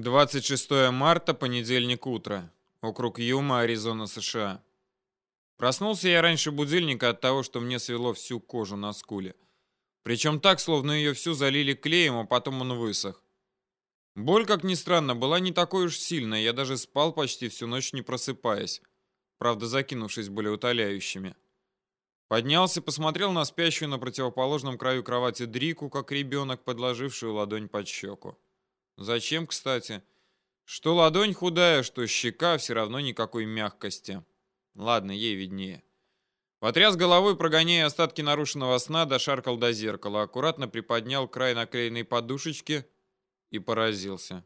26 марта, понедельник утро. Округ Юма, Аризона, США. Проснулся я раньше будильника от того, что мне свело всю кожу на скуле. Причем так, словно ее всю залили клеем, а потом он высох. Боль, как ни странно, была не такой уж сильной, я даже спал почти всю ночь, не просыпаясь. Правда, закинувшись более утоляющими. Поднялся, посмотрел на спящую на противоположном краю кровати Дрику, как ребенок, подложившую ладонь под щеку. Зачем, кстати? Что ладонь худая, что щека, все равно никакой мягкости. Ладно, ей виднее. Потряс головой, прогоняя остатки нарушенного сна, дошаркал до зеркала, аккуратно приподнял край наклеенной подушечки и поразился.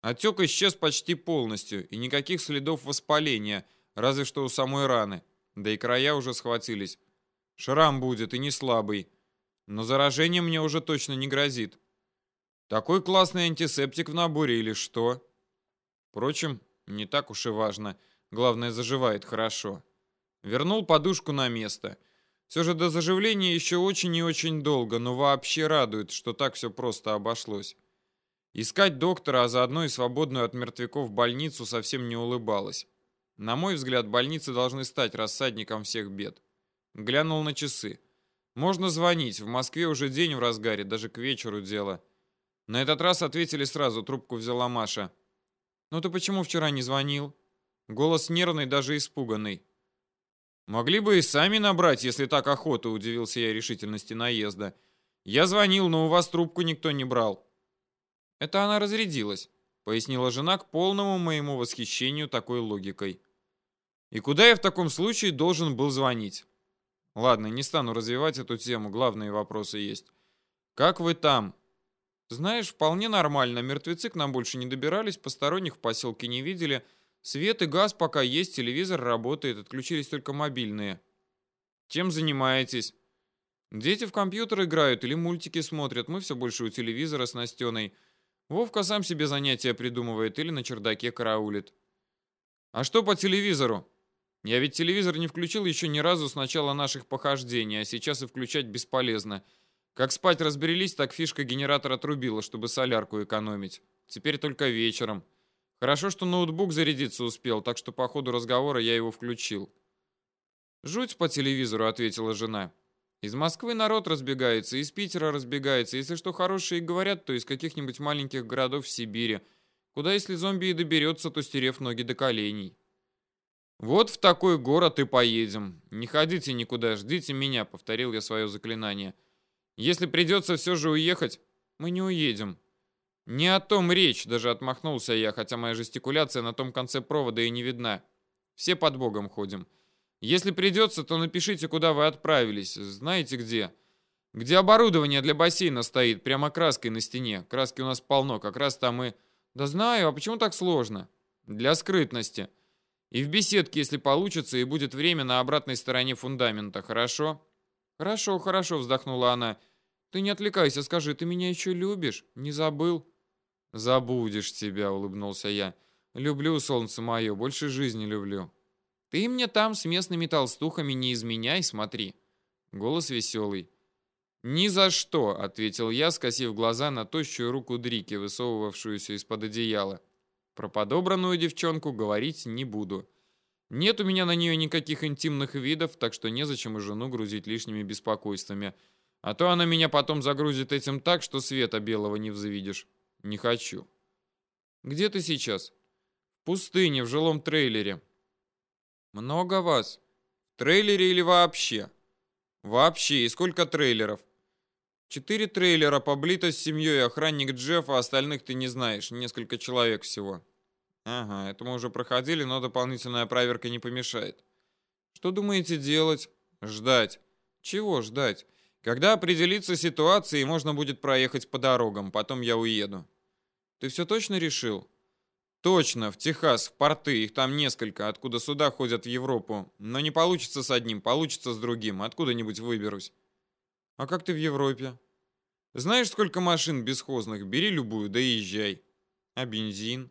Отек исчез почти полностью, и никаких следов воспаления, разве что у самой раны, да и края уже схватились. Шрам будет, и не слабый, но заражение мне уже точно не грозит. Такой классный антисептик в наборе или что? Впрочем, не так уж и важно. Главное, заживает хорошо. Вернул подушку на место. Все же до заживления еще очень и очень долго, но вообще радует, что так все просто обошлось. Искать доктора, а заодно и свободную от мертвяков больницу совсем не улыбалась. На мой взгляд, больницы должны стать рассадником всех бед. Глянул на часы. Можно звонить, в Москве уже день в разгаре, даже к вечеру дело. На этот раз ответили сразу, трубку взяла Маша. «Ну ты почему вчера не звонил?» Голос нервный, даже испуганный. «Могли бы и сами набрать, если так охота», — удивился я решительности наезда. «Я звонил, но у вас трубку никто не брал». «Это она разрядилась», — пояснила жена к полному моему восхищению такой логикой. «И куда я в таком случае должен был звонить?» «Ладно, не стану развивать эту тему, главные вопросы есть. Как вы там?» Знаешь, вполне нормально. Мертвецы к нам больше не добирались, посторонних в поселке не видели. Свет и газ пока есть, телевизор работает, отключились только мобильные. Чем занимаетесь? Дети в компьютер играют или мультики смотрят. Мы все больше у телевизора с Настеной. Вовка сам себе занятия придумывает или на чердаке караулит. А что по телевизору? Я ведь телевизор не включил еще ни разу с начала наших похождений, а сейчас и включать бесполезно. Как спать разберились, так фишка генератора отрубила, чтобы солярку экономить. Теперь только вечером. Хорошо, что ноутбук зарядиться успел, так что по ходу разговора я его включил. «Жуть по телевизору», — ответила жена. «Из Москвы народ разбегается, из Питера разбегается. Если что хорошие говорят, то из каких-нибудь маленьких городов в Сибири. Куда, если зомби и доберется, то стерев ноги до коленей». «Вот в такой город и поедем. Не ходите никуда, ждите меня», — повторил я свое заклинание. Если придется все же уехать, мы не уедем. Не о том речь, даже отмахнулся я, хотя моя жестикуляция на том конце провода и не видна. Все под Богом ходим. Если придется, то напишите, куда вы отправились. Знаете где? Где оборудование для бассейна стоит, прямо краской на стене. Краски у нас полно, как раз там и... Да знаю, а почему так сложно? Для скрытности. И в беседке, если получится, и будет время на обратной стороне фундамента, хорошо? «Хорошо, хорошо», — вздохнула она. «Ты не отвлекайся, скажи, ты меня еще любишь? Не забыл?» «Забудешь тебя», — улыбнулся я. «Люблю, солнце мое, больше жизни люблю». «Ты мне там с местными толстухами не изменяй, смотри». Голос веселый. «Ни за что», — ответил я, скосив глаза на тощую руку Дрики, высовывавшуюся из-под одеяла. «Про подобранную девчонку говорить не буду». Нет у меня на нее никаких интимных видов, так что незачем и жену грузить лишними беспокойствами. А то она меня потом загрузит этим так, что света белого не взвидишь. Не хочу. Где ты сейчас? В пустыне, в жилом трейлере. Много вас? В трейлере или вообще? Вообще, и сколько трейлеров? Четыре трейлера, поблито с семьей, охранник Джефф, а остальных ты не знаешь, несколько человек всего. Ага, это мы уже проходили, но дополнительная проверка не помешает. Что думаете делать? Ждать. Чего ждать? Когда определится ситуация и можно будет проехать по дорогам, потом я уеду. Ты все точно решил? Точно, в Техас, в порты, их там несколько, откуда сюда ходят в Европу. Но не получится с одним, получится с другим, откуда-нибудь выберусь. А как ты в Европе? Знаешь, сколько машин бесхозных? Бери любую, да и езжай. А бензин?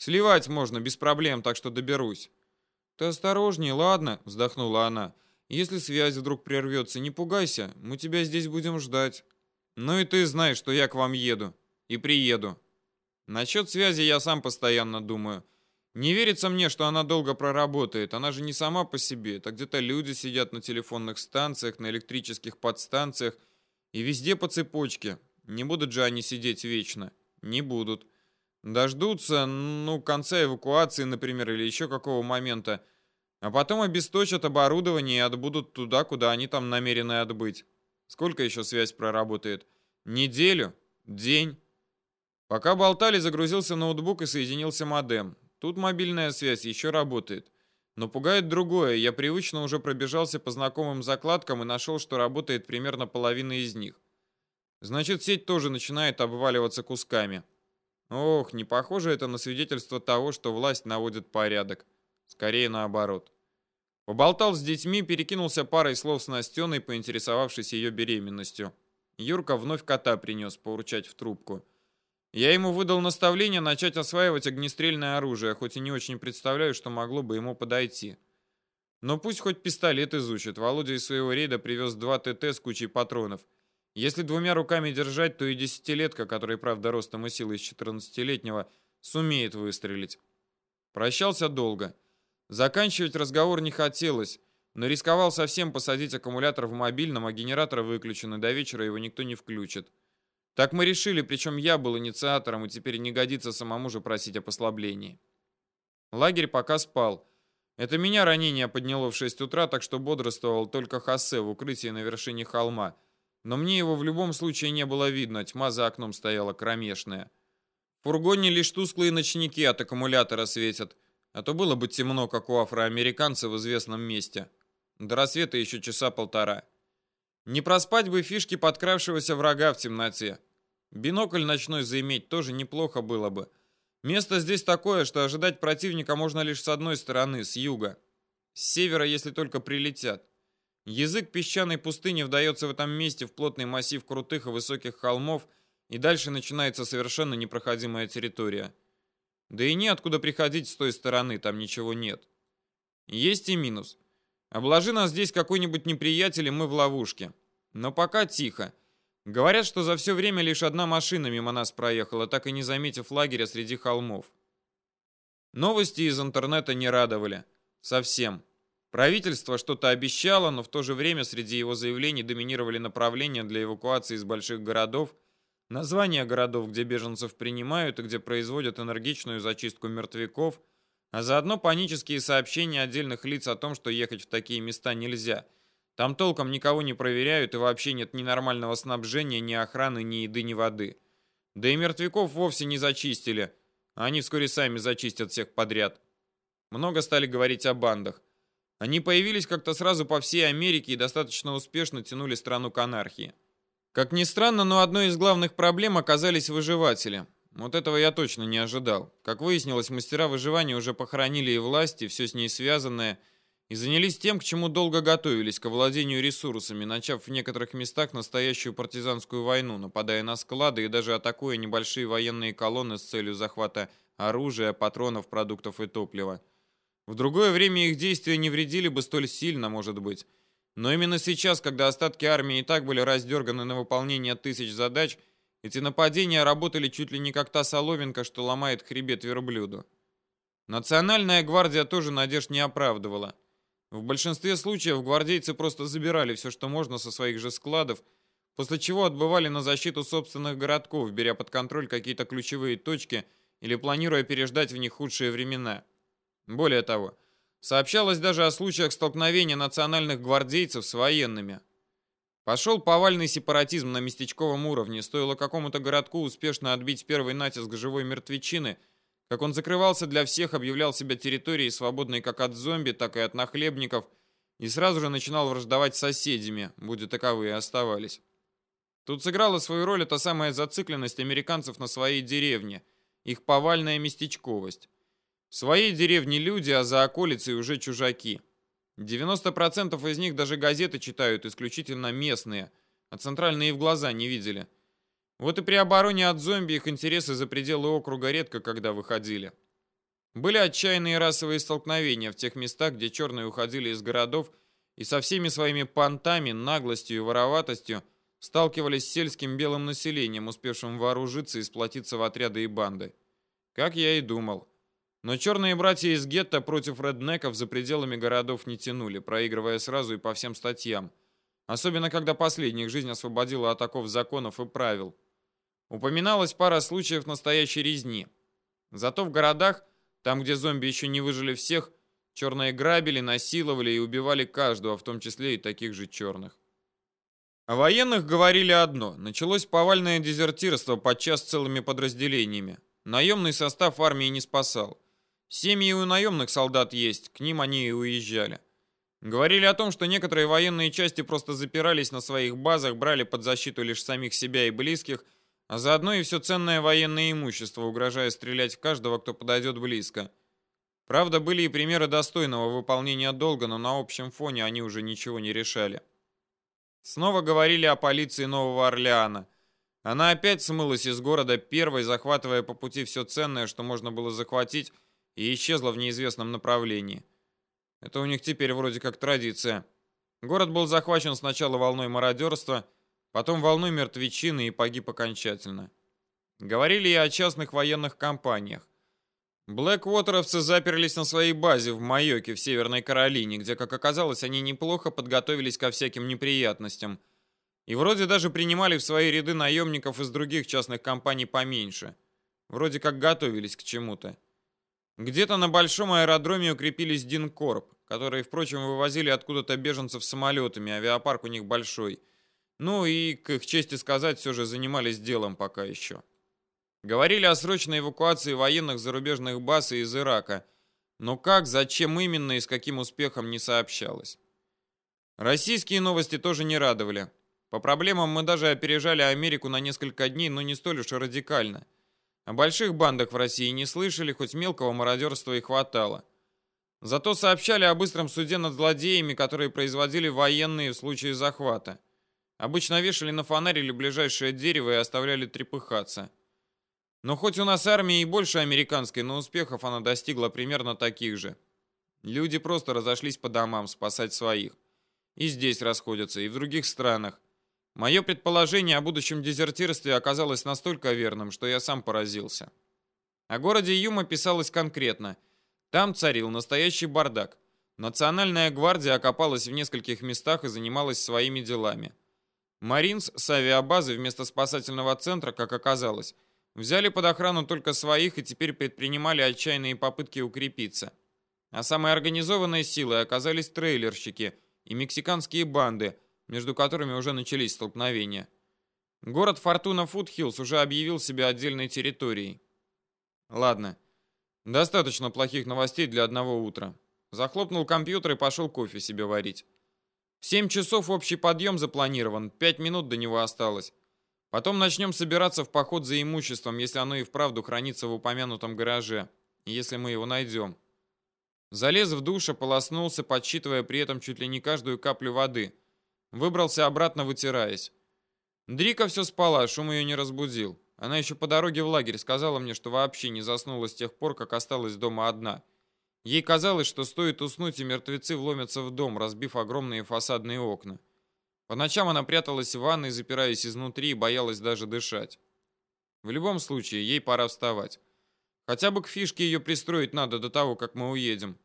Сливать можно без проблем, так что доберусь. Ты осторожней, ладно, вздохнула она. Если связь вдруг прервется, не пугайся, мы тебя здесь будем ждать. Ну и ты знаешь, что я к вам еду. И приеду. Насчет связи я сам постоянно думаю. Не верится мне, что она долго проработает. Она же не сама по себе. Это где-то люди сидят на телефонных станциях, на электрических подстанциях и везде по цепочке. Не будут же они сидеть вечно. Не будут. Дождутся, ну, конца эвакуации, например, или еще какого момента. А потом обесточат оборудование и отбудут туда, куда они там намерены отбыть. Сколько еще связь проработает? Неделю? День? Пока болтали, загрузился ноутбук и соединился модем. Тут мобильная связь еще работает. Но пугает другое. Я привычно уже пробежался по знакомым закладкам и нашел, что работает примерно половина из них. Значит, сеть тоже начинает обваливаться кусками. Ох, не похоже это на свидетельство того, что власть наводит порядок. Скорее наоборот. Поболтал с детьми, перекинулся парой слов с Настеной, поинтересовавшись ее беременностью. Юрка вновь кота принес поурчать в трубку. Я ему выдал наставление начать осваивать огнестрельное оружие, хоть и не очень представляю, что могло бы ему подойти. Но пусть хоть пистолет изучит. Володя из своего рейда привез два ТТ с кучей патронов. Если двумя руками держать, то и десятилетка, который, правда, ростом и силой из четырнадцатилетнего, сумеет выстрелить. Прощался долго. Заканчивать разговор не хотелось, но рисковал совсем посадить аккумулятор в мобильном, а генератор выключен, и до вечера его никто не включит. Так мы решили, причем я был инициатором, и теперь не годится самому же просить о послаблении. Лагерь пока спал. Это меня ранение подняло в 6 утра, так что бодрствовал только Хосе в укрытии на вершине холма. Но мне его в любом случае не было видно, тьма за окном стояла кромешная. В фургоне лишь тусклые ночники от аккумулятора светят, а то было бы темно, как у афроамериканца в известном месте. До рассвета еще часа полтора. Не проспать бы фишки подкравшегося врага в темноте. Бинокль ночной заиметь тоже неплохо было бы. Место здесь такое, что ожидать противника можно лишь с одной стороны, с юга. С севера, если только прилетят. Язык песчаной пустыни вдается в этом месте в плотный массив крутых и высоких холмов, и дальше начинается совершенно непроходимая территория. Да и неоткуда приходить с той стороны, там ничего нет. Есть и минус. Обложи нас здесь какой-нибудь неприятель, и мы в ловушке. Но пока тихо. Говорят, что за все время лишь одна машина мимо нас проехала, так и не заметив лагеря среди холмов. Новости из интернета не радовали. Совсем. Правительство что-то обещало, но в то же время среди его заявлений доминировали направления для эвакуации из больших городов, названия городов, где беженцев принимают и где производят энергичную зачистку мертвяков, а заодно панические сообщения отдельных лиц о том, что ехать в такие места нельзя – там толком никого не проверяют и вообще нет ни нормального снабжения, ни охраны, ни еды, ни воды. Да и мертвяков вовсе не зачистили. Они вскоре сами зачистят всех подряд. Много стали говорить о бандах. Они появились как-то сразу по всей Америке и достаточно успешно тянули страну к анархии. Как ни странно, но одной из главных проблем оказались выживатели. Вот этого я точно не ожидал. Как выяснилось, мастера выживания уже похоронили и власти, все с ней связанное – и занялись тем, к чему долго готовились, к владению ресурсами, начав в некоторых местах настоящую партизанскую войну, нападая на склады и даже атакуя небольшие военные колонны с целью захвата оружия, патронов, продуктов и топлива. В другое время их действия не вредили бы столь сильно, может быть. Но именно сейчас, когда остатки армии и так были раздерганы на выполнение тысяч задач, эти нападения работали чуть ли не как та соломинка, что ломает хребет верблюду. Национальная гвардия тоже надежд не оправдывала. В большинстве случаев гвардейцы просто забирали все, что можно со своих же складов, после чего отбывали на защиту собственных городков, беря под контроль какие-то ключевые точки или планируя переждать в них худшие времена. Более того, сообщалось даже о случаях столкновения национальных гвардейцев с военными. Пошел повальный сепаратизм на местечковом уровне, стоило какому-то городку успешно отбить первый натиск живой мертвечины – как он закрывался для всех, объявлял себя территорией, свободной как от зомби, так и от нахлебников, и сразу же начинал враждовать с соседями, будь таковые оставались. Тут сыграла свою роль эта самая зацикленность американцев на своей деревне, их повальная местечковость. В своей деревне люди, а за околицей уже чужаки. 90% из них даже газеты читают исключительно местные, а центральные в глаза не видели – вот и при обороне от зомби их интересы за пределы округа редко когда выходили. Были отчаянные расовые столкновения в тех местах, где черные уходили из городов и со всеми своими понтами, наглостью и вороватостью сталкивались с сельским белым населением, успевшим вооружиться и сплотиться в отряды и банды. Как я и думал. Но черные братья из гетто против реднеков за пределами городов не тянули, проигрывая сразу и по всем статьям. Особенно, когда последних жизнь освободила от оков законов и правил. Упоминалась пара случаев настоящей резни. Зато в городах, там, где зомби еще не выжили всех, черные грабили, насиловали и убивали каждого, в том числе и таких же черных. О военных говорили одно. Началось повальное дезертирство, подчас целыми подразделениями. Наемный состав армии не спасал. Семьи у наемных солдат есть, к ним они и уезжали. Говорили о том, что некоторые военные части просто запирались на своих базах, брали под защиту лишь самих себя и близких, а заодно и все ценное военное имущество, угрожая стрелять в каждого, кто подойдет близко. Правда, были и примеры достойного выполнения долга, но на общем фоне они уже ничего не решали. Снова говорили о полиции Нового Орлеана – она опять смылась из города первой, захватывая по пути все ценное, что можно было захватить, и исчезла в неизвестном направлении. Это у них теперь вроде как традиция. Город был захвачен сначала волной мародерства, потом волной мертвечины и погиб окончательно. Говорили и о частных военных компаниях. Блэквотеровцы заперлись на своей базе в Майоке в Северной Каролине, где, как оказалось, они неплохо подготовились ко всяким неприятностям – и вроде даже принимали в свои ряды наемников из других частных компаний поменьше. Вроде как готовились к чему-то. Где-то на большом аэродроме укрепились Динкорп, которые, впрочем, вывозили откуда-то беженцев самолетами, авиапарк у них большой. Ну и, к их чести сказать, все же занимались делом пока еще. Говорили о срочной эвакуации военных зарубежных баз из Ирака, но как, зачем именно и с каким успехом не сообщалось. Российские новости тоже не радовали. По проблемам мы даже опережали Америку на несколько дней, но не столь уж радикально. О больших бандах в России не слышали, хоть мелкого мародерства и хватало. Зато сообщали о быстром суде над злодеями, которые производили военные в случае захвата. Обычно вешали на фонарь или ближайшее дерево и оставляли трепыхаться. Но хоть у нас армия и больше американской, но успехов она достигла примерно таких же. Люди просто разошлись по домам спасать своих. И здесь расходятся, и в других странах. Мое предположение о будущем дезертирстве оказалось настолько верным, что я сам поразился. О городе Юма писалось конкретно. Там царил настоящий бардак. Национальная гвардия окопалась в нескольких местах и занималась своими делами. Маринс с авиабазы вместо спасательного центра, как оказалось, взяли под охрану только своих и теперь предпринимали отчаянные попытки укрепиться. А самой организованной силой оказались трейлерщики и мексиканские банды – между которыми уже начались столкновения. Город Фортуна Фудхиллс уже объявил себя отдельной территорией. Ладно, достаточно плохих новостей для одного утра. Захлопнул компьютер и пошел кофе себе варить. В 7 часов общий подъем запланирован, 5 минут до него осталось. Потом начнем собираться в поход за имуществом, если оно и вправду хранится в упомянутом гараже, если мы его найдем. Залез в душ, ополоснулся, подсчитывая при этом чуть ли не каждую каплю воды. Выбрался обратно, вытираясь. Дрика все спала, шум ее не разбудил. Она еще по дороге в лагерь сказала мне, что вообще не заснула с тех пор, как осталась дома одна. Ей казалось, что стоит уснуть, и мертвецы вломятся в дом, разбив огромные фасадные окна. По ночам она пряталась в ванной, запираясь изнутри, и боялась даже дышать. В любом случае, ей пора вставать. Хотя бы к фишке ее пристроить надо до того, как мы уедем.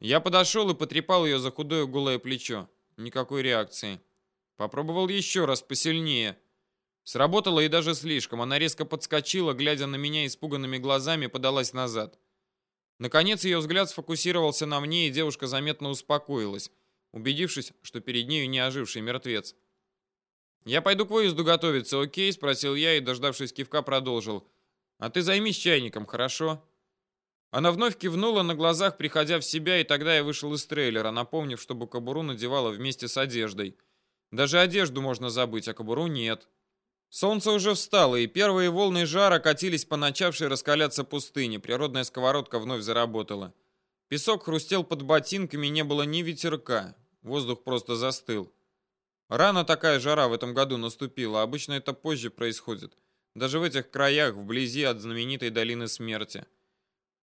Я подошел и потрепал ее за худое голое плечо. Никакой реакции. Попробовал еще раз посильнее. Сработало и даже слишком. Она резко подскочила, глядя на меня испуганными глазами, подалась назад. Наконец ее взгляд сфокусировался на мне, и девушка заметно успокоилась, убедившись, что перед нею не оживший мертвец. «Я пойду к выезду готовиться, окей?» — спросил я и, дождавшись кивка, продолжил. «А ты займись чайником, хорошо?» Она вновь кивнула на глазах, приходя в себя, и тогда я вышел из трейлера, напомнив, чтобы кобуру надевала вместе с одеждой. Даже одежду можно забыть, а кобуру нет. Солнце уже встало, и первые волны жара катились по начавшей раскаляться пустыне. Природная сковородка вновь заработала. Песок хрустел под ботинками, не было ни ветерка. Воздух просто застыл. Рано такая жара в этом году наступила, обычно это позже происходит. Даже в этих краях, вблизи от знаменитой долины смерти.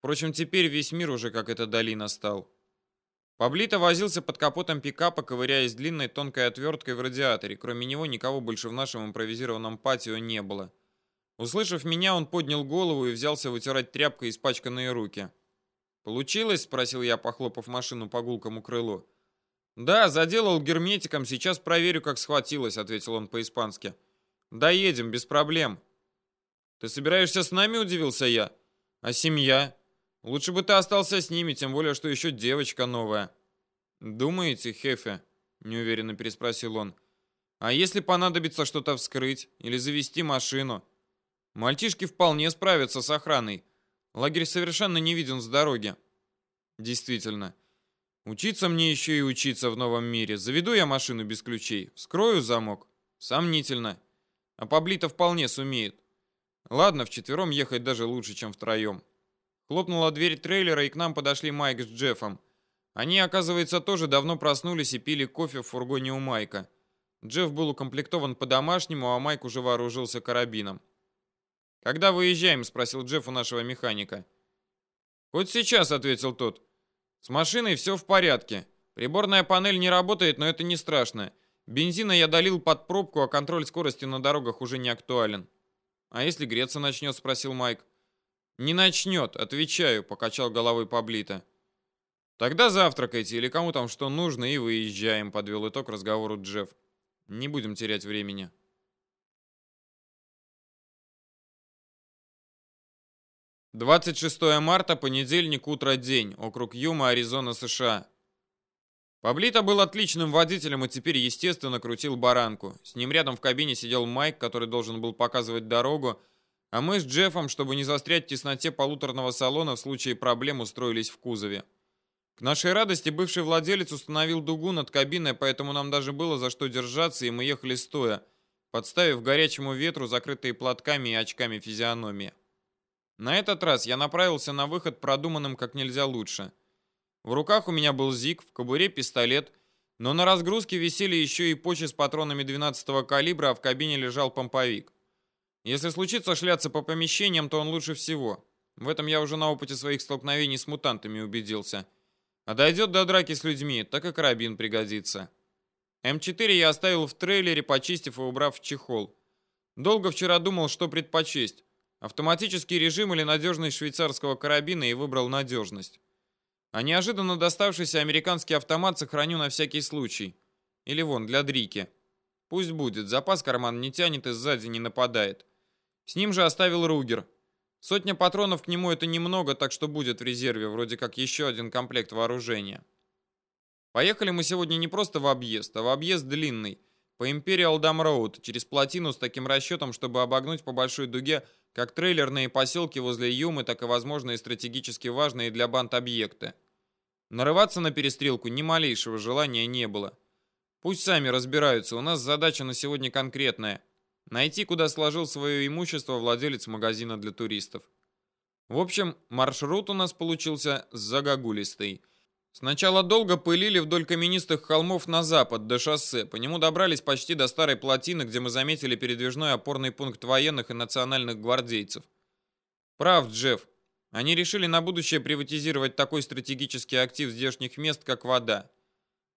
Впрочем, теперь весь мир уже как эта долина стал. Паблито возился под капотом пикапа, ковыряясь длинной тонкой отверткой в радиаторе. Кроме него никого больше в нашем импровизированном патио не было. Услышав меня, он поднял голову и взялся вытирать тряпкой испачканные руки. «Получилось?» — спросил я, похлопав машину по гулкому крылу. «Да, заделал герметиком, сейчас проверю, как схватилось», — ответил он по-испански. «Доедем, без проблем». «Ты собираешься с нами?» — удивился я. «А семья?» Лучше бы ты остался с ними, тем более, что еще девочка новая. Думаете, Хефе? Неуверенно переспросил он. А если понадобится что-то вскрыть или завести машину? Мальчишки вполне справятся с охраной. Лагерь совершенно не виден с дороги. Действительно. Учиться мне еще и учиться в новом мире. Заведу я машину без ключей. Вскрою замок. Сомнительно. А Паблито вполне сумеет. Ладно, вчетвером ехать даже лучше, чем втроем. Хлопнула дверь трейлера, и к нам подошли Майк с Джеффом. Они, оказывается, тоже давно проснулись и пили кофе в фургоне у Майка. Джефф был укомплектован по-домашнему, а Майк уже вооружился карабином. «Когда выезжаем?» – спросил Джефф у нашего механика. «Хоть сейчас», – ответил тот. «С машиной все в порядке. Приборная панель не работает, но это не страшно. Бензина я долил под пробку, а контроль скорости на дорогах уже не актуален». «А если греться начнет?» – спросил Майк. «Не начнет, отвечаю», — покачал головой Паблито. «Тогда завтракайте или кому там что нужно и выезжаем», — подвел итог разговору Джефф. «Не будем терять времени». Двадцать шестое марта, понедельник, утро, день, округ Юма, Аризона, США. Паблито был отличным водителем и теперь, естественно, крутил баранку. С ним рядом в кабине сидел Майк, который должен был показывать дорогу, а мы с Джеффом, чтобы не застрять в тесноте полуторного салона, в случае проблем устроились в кузове. К нашей радости бывший владелец установил дугу над кабиной, поэтому нам даже было за что держаться, и мы ехали стоя, подставив горячему ветру закрытые платками и очками физиономии. На этот раз я направился на выход продуманным как нельзя лучше. В руках у меня был ЗИГ, в кобуре пистолет, но на разгрузке висели еще и почи с патронами 12-го калибра, а в кабине лежал помповик. Если случится шляться по помещениям, то он лучше всего. В этом я уже на опыте своих столкновений с мутантами убедился. А дойдет до драки с людьми, так и карабин пригодится. М4 я оставил в трейлере, почистив и убрав в чехол. Долго вчера думал, что предпочесть. Автоматический режим или надежность швейцарского карабина и выбрал надежность. А неожиданно доставшийся американский автомат сохраню на всякий случай. Или вон, для дрики. Пусть будет, запас карман не тянет и сзади не нападает. С ним же оставил Ругер. Сотня патронов к нему это немного, так что будет в резерве, вроде как еще один комплект вооружения. Поехали мы сегодня не просто в объезд, а в объезд длинный, по Imperial Dam Road, через плотину с таким расчетом, чтобы обогнуть по большой дуге как трейлерные поселки возле Юмы, так и возможные стратегически важные для банд объекты. Нарываться на перестрелку ни малейшего желания не было. Пусть сами разбираются, у нас задача на сегодня конкретная – Найти, куда сложил свое имущество владелец магазина для туристов. В общем, маршрут у нас получился загогулистый. Сначала долго пылили вдоль каменистых холмов на запад до шоссе. По нему добрались почти до старой плотины, где мы заметили передвижной опорный пункт военных и национальных гвардейцев. Прав, Джефф. Они решили на будущее приватизировать такой стратегический актив здешних мест, как вода.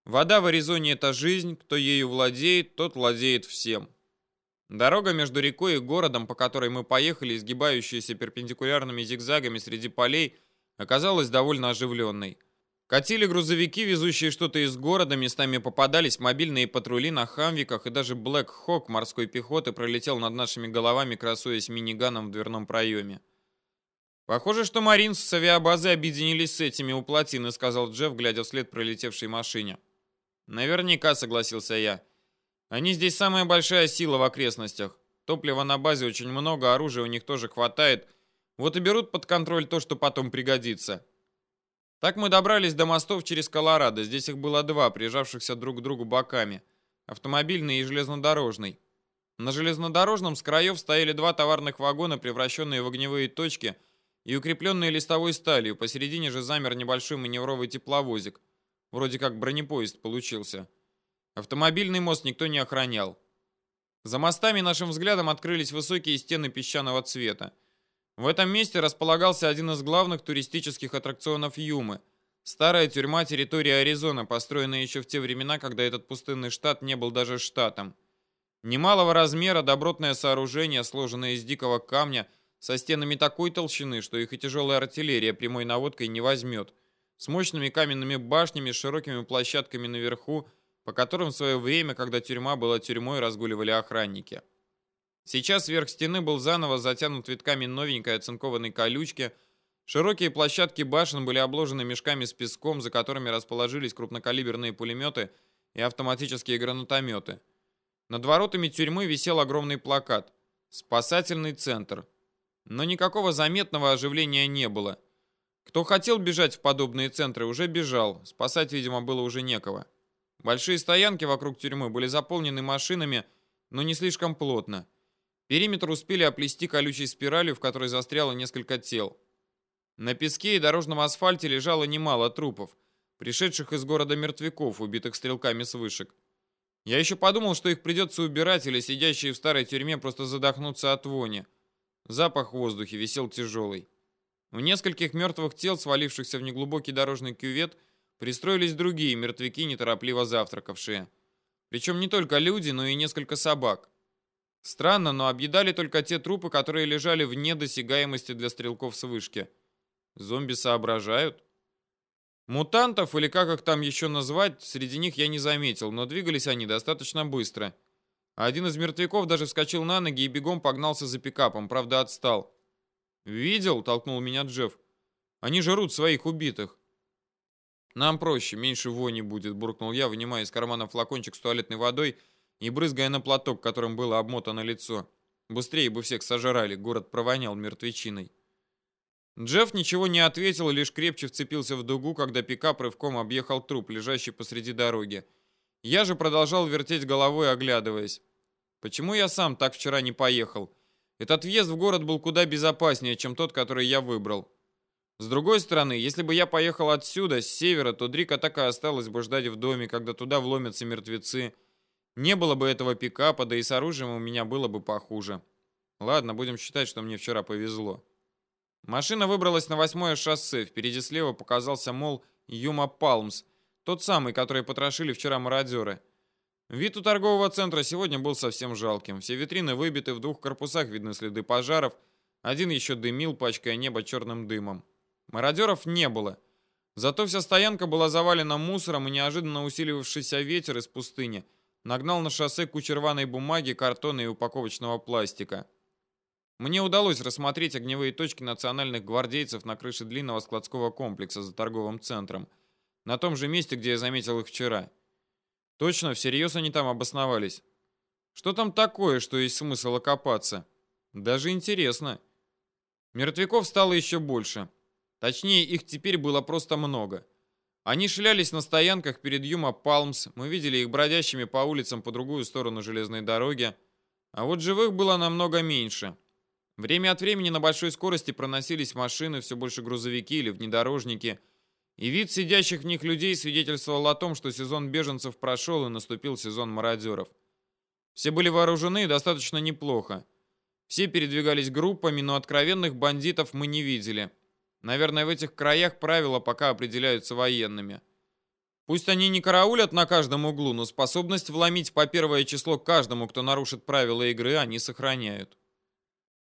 Вода в Аризоне – это жизнь, кто ею владеет, тот владеет всем. Дорога между рекой и городом, по которой мы поехали, изгибающаяся перпендикулярными зигзагами среди полей, оказалась довольно оживленной. Катили грузовики, везущие что-то из города, местами попадались мобильные патрули на хамвиках, и даже Блэк Хок морской пехоты пролетел над нашими головами, красуясь миниганом в дверном проеме. «Похоже, что Маринс с авиабазы объединились с этими у плотины», сказал Джефф, глядя вслед пролетевшей машине. «Наверняка», — согласился я. Они здесь самая большая сила в окрестностях. Топлива на базе очень много, оружия у них тоже хватает. Вот и берут под контроль то, что потом пригодится. Так мы добрались до мостов через Колорадо. Здесь их было два, прижавшихся друг к другу боками. Автомобильный и железнодорожный. На железнодорожном с краев стояли два товарных вагона, превращенные в огневые точки и укрепленные листовой сталью. Посередине же замер небольшой маневровый тепловозик. Вроде как бронепоезд получился. Автомобильный мост никто не охранял. За мостами нашим взглядом открылись высокие стены песчаного цвета. В этом месте располагался один из главных туристических аттракционов Юмы Старая тюрьма территории Аризона, построенная еще в те времена, когда этот пустынный штат не был даже штатом. Немалого размера добротное сооружение, сложенное из дикого камня, со стенами такой толщины, что их и тяжелая артиллерия прямой наводкой не возьмет, с мощными каменными башнями, широкими площадками наверху, по которым в свое время, когда тюрьма была тюрьмой, разгуливали охранники. Сейчас верх стены был заново затянут витками новенькой оцинкованной колючки – Широкие площадки башен были обложены мешками с песком, за которыми расположились крупнокалиберные пулеметы и автоматические гранатометы. Над воротами тюрьмы висел огромный плакат «Спасательный центр». Но никакого заметного оживления не было. Кто хотел бежать в подобные центры, уже бежал, спасать, видимо, было уже некого. Большие стоянки вокруг тюрьмы были заполнены машинами, но не слишком плотно. Периметр успели оплести колючей спиралью, в которой застряло несколько тел. На песке и дорожном асфальте лежало немало трупов, пришедших из города мертвяков, убитых стрелками с вышек. Я еще подумал, что их придется убирать, или сидящие в старой тюрьме просто задохнутся от вони. Запах в воздухе висел тяжелый. У нескольких мертвых тел, свалившихся в неглубокий дорожный кювет, пристроились другие мертвяки, неторопливо завтракавшие. Причем не только люди, но и несколько собак. Странно, но объедали только те трупы, которые лежали вне досягаемости для стрелков с вышки. Зомби соображают? Мутантов, или как их там еще назвать, среди них я не заметил, но двигались они достаточно быстро. Один из мертвяков даже вскочил на ноги и бегом погнался за пикапом, правда отстал. «Видел?» — толкнул меня Джефф. «Они жрут своих убитых». «Нам проще, меньше вони будет», — буркнул я, вынимая из кармана флакончик с туалетной водой и брызгая на платок, которым было обмотано лицо. Быстрее бы всех сожрали, город провонял мертвечиной. Джефф ничего не ответил, лишь крепче вцепился в дугу, когда пикап рывком объехал труп, лежащий посреди дороги. Я же продолжал вертеть головой, оглядываясь. Почему я сам так вчера не поехал? Этот въезд в город был куда безопаснее, чем тот, который я выбрал. С другой стороны, если бы я поехал отсюда, с севера, то Дрика так и осталась бы ждать в доме, когда туда вломятся мертвецы. Не было бы этого пикапа, да и с оружием у меня было бы похуже. Ладно, будем считать, что мне вчера повезло. Машина выбралась на восьмое шоссе. Впереди слева показался мол Юма Палмс, тот самый, который потрошили вчера мародеры. Вид у торгового центра сегодня был совсем жалким. Все витрины выбиты, в двух корпусах видны следы пожаров. Один еще дымил, пачкая небо черным дымом. Мародеров не было. Зато вся стоянка была завалена мусором, и неожиданно усиливавшийся ветер из пустыни нагнал на шоссе кучу рваной бумаги, картона и упаковочного пластика. Мне удалось рассмотреть огневые точки национальных гвардейцев на крыше длинного складского комплекса за торговым центром, на том же месте, где я заметил их вчера. Точно, всерьез они там обосновались. Что там такое, что есть смысл окопаться? Даже интересно. Мертвяков стало еще больше. Точнее, их теперь было просто много. Они шлялись на стоянках перед Юма Палмс, мы видели их бродящими по улицам по другую сторону железной дороги, а вот живых было намного меньше. Время от времени на большой скорости проносились машины, все больше грузовики или внедорожники, и вид сидящих в них людей свидетельствовал о том, что сезон беженцев прошел и наступил сезон мародеров. Все были вооружены достаточно неплохо. Все передвигались группами, но откровенных бандитов мы не видели. Наверное, в этих краях правила пока определяются военными. Пусть они не караулят на каждом углу, но способность вломить по первое число каждому, кто нарушит правила игры, они сохраняют.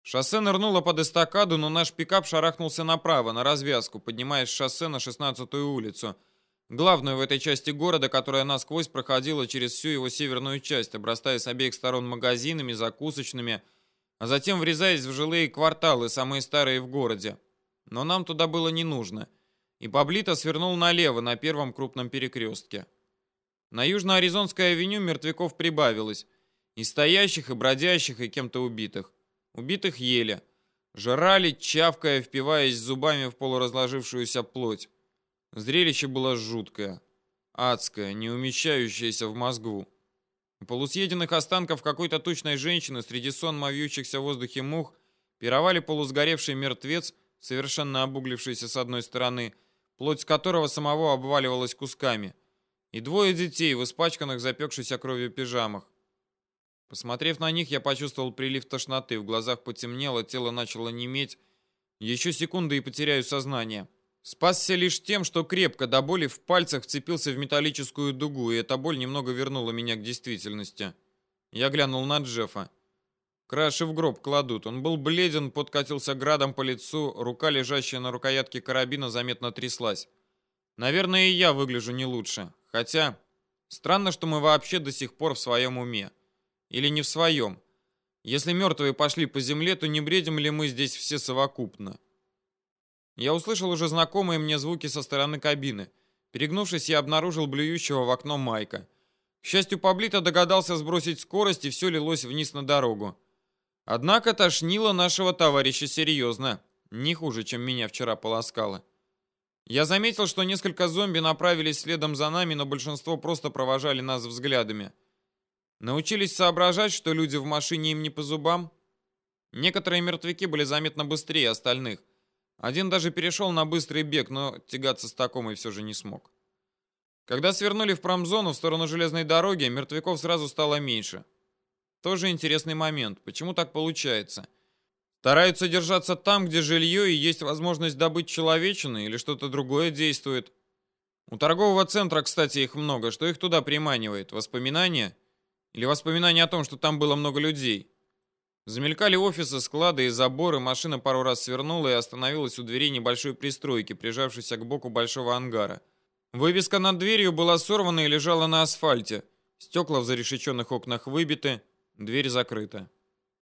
Шоссе нырнуло под эстакаду, но наш пикап шарахнулся направо, на развязку, поднимаясь с шоссе на 16-ю улицу, главную в этой части города, которая насквозь проходила через всю его северную часть, обрастая с обеих сторон магазинами, закусочными, а затем врезаясь в жилые кварталы, самые старые в городе. Но нам туда было не нужно, и Паблито свернул налево, на первом крупном перекрестке. На Южно-Аризонской авеню мертвяков прибавилось, и стоящих, и бродящих, и кем-то убитых. Убитых ели. Жрали, чавкая, впиваясь зубами в полуразложившуюся плоть. Зрелище было жуткое. Адское, не умещающееся в мозгу. Полусъеденных останков какой-то тучной женщины среди сонма вьющихся в воздухе мух пировали полусгоревший мертвец, совершенно обуглившийся с одной стороны, плоть которого самого обваливалась кусками, и двое детей в испачканных запекшейся кровью пижамах. Посмотрев на них, я почувствовал прилив тошноты, в глазах потемнело, тело начало неметь. Еще секунды и потеряю сознание. Спасся лишь тем, что крепко до боли в пальцах вцепился в металлическую дугу, и эта боль немного вернула меня к действительности. Я глянул на Джеффа. Краши в гроб кладут. Он был бледен, подкатился градом по лицу, рука, лежащая на рукоятке карабина, заметно тряслась. Наверное, и я выгляжу не лучше. Хотя, странно, что мы вообще до сих пор в своем уме. Или не в своем. Если мертвые пошли по земле, то не бредим ли мы здесь все совокупно? Я услышал уже знакомые мне звуки со стороны кабины. Перегнувшись, я обнаружил блюющего в окно Майка. К счастью, Паблито догадался сбросить скорость, и все лилось вниз на дорогу. Однако тошнило нашего товарища серьезно. Не хуже, чем меня вчера полоскало. Я заметил, что несколько зомби направились следом за нами, но большинство просто провожали нас взглядами. Научились соображать, что люди в машине им не по зубам? Некоторые мертвяки были заметно быстрее остальных. Один даже перешел на быстрый бег, но тягаться с таком и все же не смог. Когда свернули в промзону в сторону железной дороги, мертвяков сразу стало меньше. Тоже интересный момент. Почему так получается? Стараются держаться там, где жилье и есть возможность добыть человечины или что-то другое действует. У торгового центра, кстати, их много. Что их туда приманивает? Воспоминания? Или воспоминания о том, что там было много людей? Замелькали офисы, склады и заборы, машина пару раз свернула и остановилась у дверей небольшой пристройки, прижавшейся к боку большого ангара. Вывеска над дверью была сорвана и лежала на асфальте. Стекла в зарешеченных окнах выбиты, Дверь закрыта.